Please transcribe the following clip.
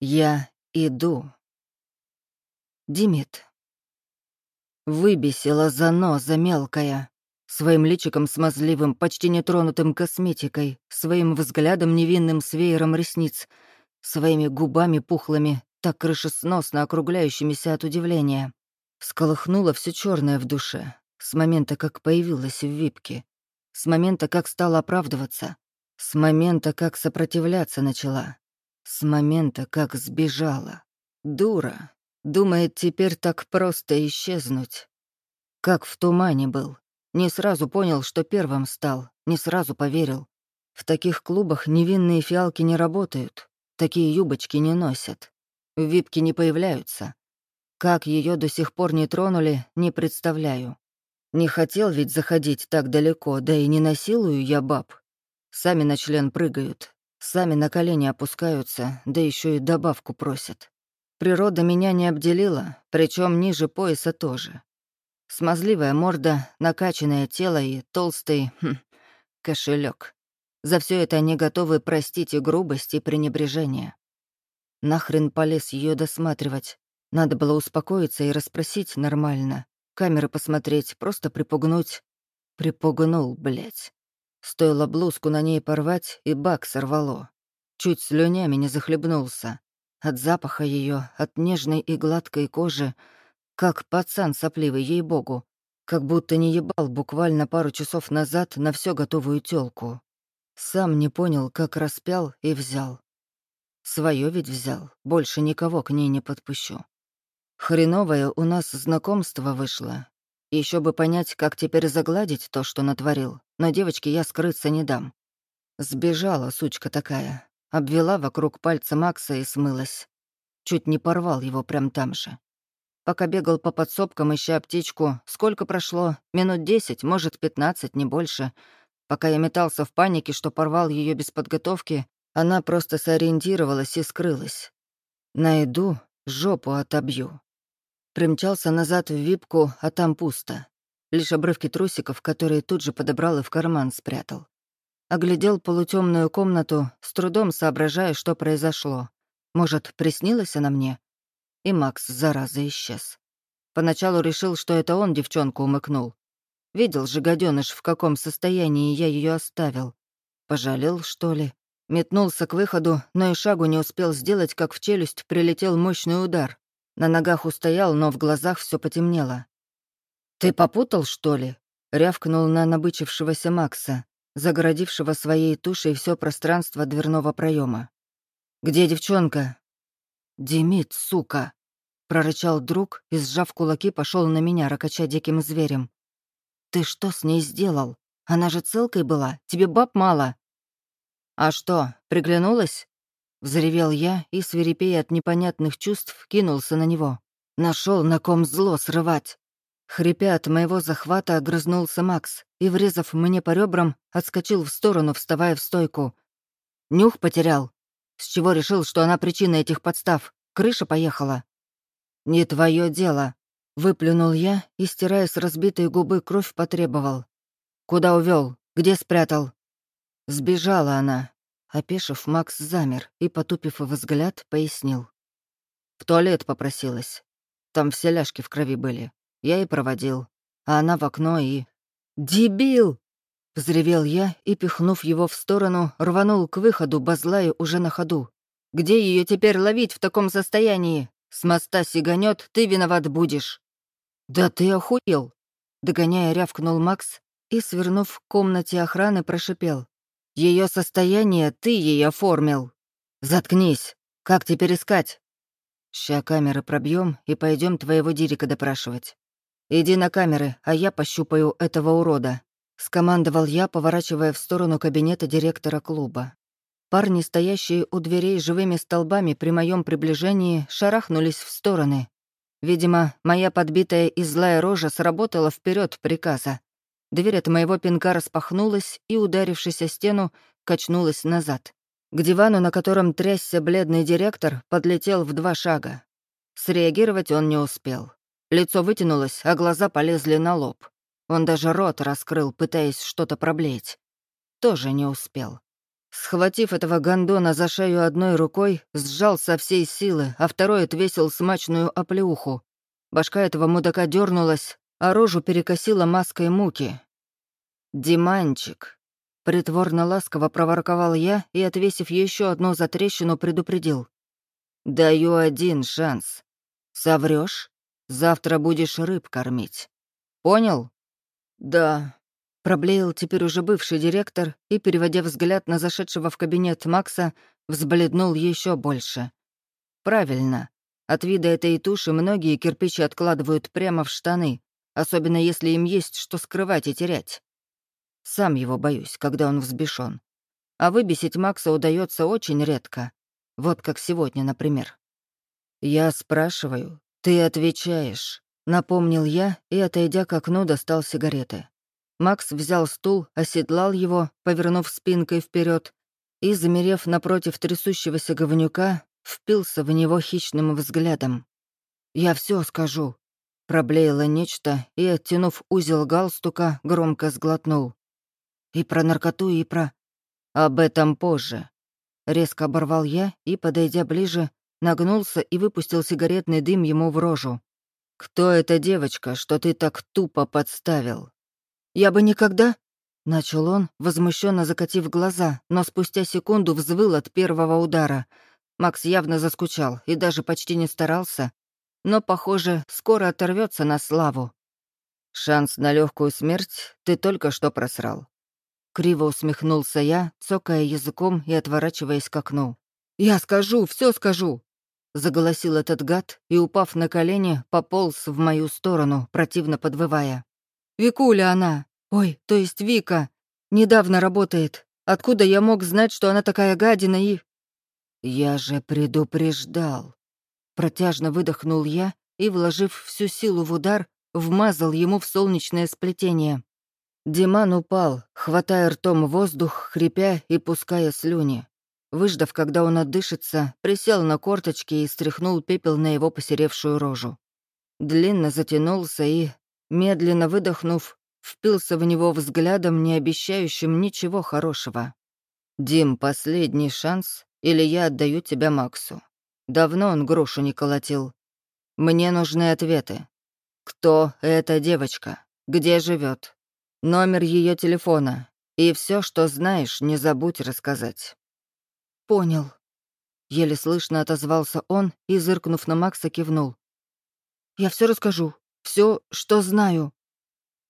Я иду. Димит. Выбесила заноза мелкая. Своим личиком смазливым, почти нетронутым косметикой, своим взглядом невинным с веером ресниц, своими губами пухлыми, так крышесносно округляющимися от удивления. Сколыхнуло все черное в душе, с момента, как появилась в випке, с момента, как стала оправдываться, с момента, как сопротивляться начала, с момента, как сбежала. Дура. Думает теперь так просто исчезнуть. Как в тумане был. Не сразу понял, что первым стал, не сразу поверил. В таких клубах невинные фиалки не работают, такие юбочки не носят, в випке не появляются. Как ее до сих пор не тронули, не представляю. Не хотел ведь заходить так далеко, да и не насилую я баб. Сами на член прыгают, сами на колени опускаются, да еще и добавку просят. Природа меня не обделила, причем ниже пояса тоже. Смазливая морда, накачанное тело и толстый хм, кошелек. За все это они готовы простить и грубость, и пренебрежение. Нахрен полез ее досматривать. Надо было успокоиться и расспросить нормально. Камеры посмотреть, просто припугнуть. Припугнул, блядь. Стоило блузку на ней порвать, и бак сорвало. Чуть слюнями не захлебнулся. От запаха ее, от нежной и гладкой кожи — как пацан сопливый, ей-богу. Как будто не ебал буквально пару часов назад на все готовую тёлку. Сам не понял, как распял и взял. Своё ведь взял, больше никого к ней не подпущу. Хреновое у нас знакомство вышло. Еще бы понять, как теперь загладить то, что натворил, но девочке я скрыться не дам. Сбежала сучка такая, обвела вокруг пальца Макса и смылась. Чуть не порвал его прям там же. Пока бегал по подсобкам, ища аптечку, сколько прошло? Минут десять, может, пятнадцать, не больше. Пока я метался в панике, что порвал ее без подготовки, она просто сориентировалась и скрылась. Найду, жопу отобью. Примчался назад в випку, а там пусто. Лишь обрывки трусиков, которые тут же подобрал и в карман спрятал. Оглядел полутемную комнату, с трудом соображая, что произошло. Может, приснилась она мне? И Макс, зараза, исчез. Поначалу решил, что это он девчонку умыкнул. Видел же, гаденыш, в каком состоянии я ее оставил. Пожалел, что ли? Метнулся к выходу, но и шагу не успел сделать, как в челюсть прилетел мощный удар. На ногах устоял, но в глазах все потемнело. «Ты попутал, что ли?» — рявкнул на набычившегося Макса, загородившего своей тушей все пространство дверного проема. «Где девчонка?» «Демид, сука!» — прорычал друг и, сжав кулаки, пошел на меня, ракача диким зверем. «Ты что с ней сделал? Она же целкой была, тебе баб мало». «А что, приглянулась?» — взревел я и, свирепея от непонятных чувств, кинулся на него. Нашел на ком зло срывать. Хрипя от моего захвата, огрызнулся Макс и, врезав мне по ребрам, отскочил в сторону, вставая в стойку. Нюх потерял. С чего решил, что она причина этих подстав? Крыша поехала. «Не твое дело», — выплюнул я и, стирая с разбитой губы, кровь потребовал. «Куда увел? Где спрятал?» Сбежала она. Опешив, Макс замер и, потупив взгляд, пояснил. В туалет попросилась. Там все ляжки в крови были. Я и проводил. А она в окно и... «Дебил!» Взревел я и, пихнув его в сторону, рванул к выходу, базлая уже на ходу. «Где ее теперь ловить в таком состоянии? С моста сиганет, ты виноват будешь». «Да ты охуел!» Догоняя, рявкнул Макс и, свернув в комнате охраны, прошипел. Ее состояние ты ей оформил. Заткнись. Как теперь искать? Ща камеры пробьем и пойдем твоего Дирика допрашивать. Иди на камеры, а я пощупаю этого урода. — скомандовал я, поворачивая в сторону кабинета директора клуба. Парни, стоящие у дверей живыми столбами при моем приближении, шарахнулись в стороны. Видимо, моя подбитая и злая рожа сработала вперед приказа. Дверь от моего пинка распахнулась и, ударившись о стену, качнулась назад. К дивану, на котором трясся бледный директор, подлетел в два шага. Среагировать он не успел. Лицо вытянулось, а глаза полезли на лоб. Он даже рот раскрыл, пытаясь что-то проблеять. Тоже не успел. Схватив этого гондона за шею одной рукой, сжал со всей силы, а второй отвесил смачную оплеуху. Башка этого мудака дернулась, а рожу перекосила маской муки. «Диманчик!» — притворно-ласково проворковал я и, отвесив еще одну затрещину, предупредил. «Даю один шанс. Соврешь, завтра будешь рыб кормить. Понял?» «Да», — проблеял теперь уже бывший директор и, переводя взгляд на зашедшего в кабинет Макса, взбледнул еще больше. «Правильно. От вида этой туши многие кирпичи откладывают прямо в штаны, особенно если им есть что скрывать и терять. Сам его боюсь, когда он взбешен. А выбесить Макса удается очень редко. Вот как сегодня, например. «Я спрашиваю, ты отвечаешь», — напомнил я и, отойдя к окну, достал сигареты. Макс взял стул, оседлал его, повернув спинкой вперед, и, замерев напротив трясущегося говнюка, впился в него хищным взглядом. «Я все скажу», — проблеяло нечто и, оттянув узел галстука, громко сглотнул. «И про наркоту, и про...» «Об этом позже». Резко оборвал я и, подойдя ближе, нагнулся и выпустил сигаретный дым ему в рожу. «Кто эта девочка, что ты так тупо подставил?» «Я бы никогда...» Начал он, возмущенно закатив глаза, но спустя секунду взвыл от первого удара — Макс явно заскучал и даже почти не старался, но, похоже, скоро оторвется на славу. «Шанс на легкую смерть ты только что просрал». Криво усмехнулся я, цокая языком и отворачиваясь к окну. «Я скажу, все скажу!» Заголосил этот гад и, упав на колени, пополз в мою сторону, противно подвывая. «Викуля она! Ой, то есть Вика! Недавно работает. Откуда я мог знать, что она такая гадина и...» «Я же предупреждал!» Протяжно выдохнул я и, вложив всю силу в удар, вмазал ему в солнечное сплетение. Диман упал, хватая ртом воздух, хрипя и пуская слюни. Выждав, когда он отдышится, присел на корточки и стряхнул пепел на его посеревшую рожу. Длинно затянулся и, медленно выдохнув, впился в него взглядом, не обещающим ничего хорошего. «Дим, последний шанс, или я отдаю тебя Максу. Давно он грушу не колотил. Мне нужны ответы. Кто эта девочка? Где живет? Номер ее телефона. И все, что знаешь, не забудь рассказать. Понял. Еле слышно отозвался он и, зыркнув на Макса, кивнул. Я все расскажу. Все, что знаю.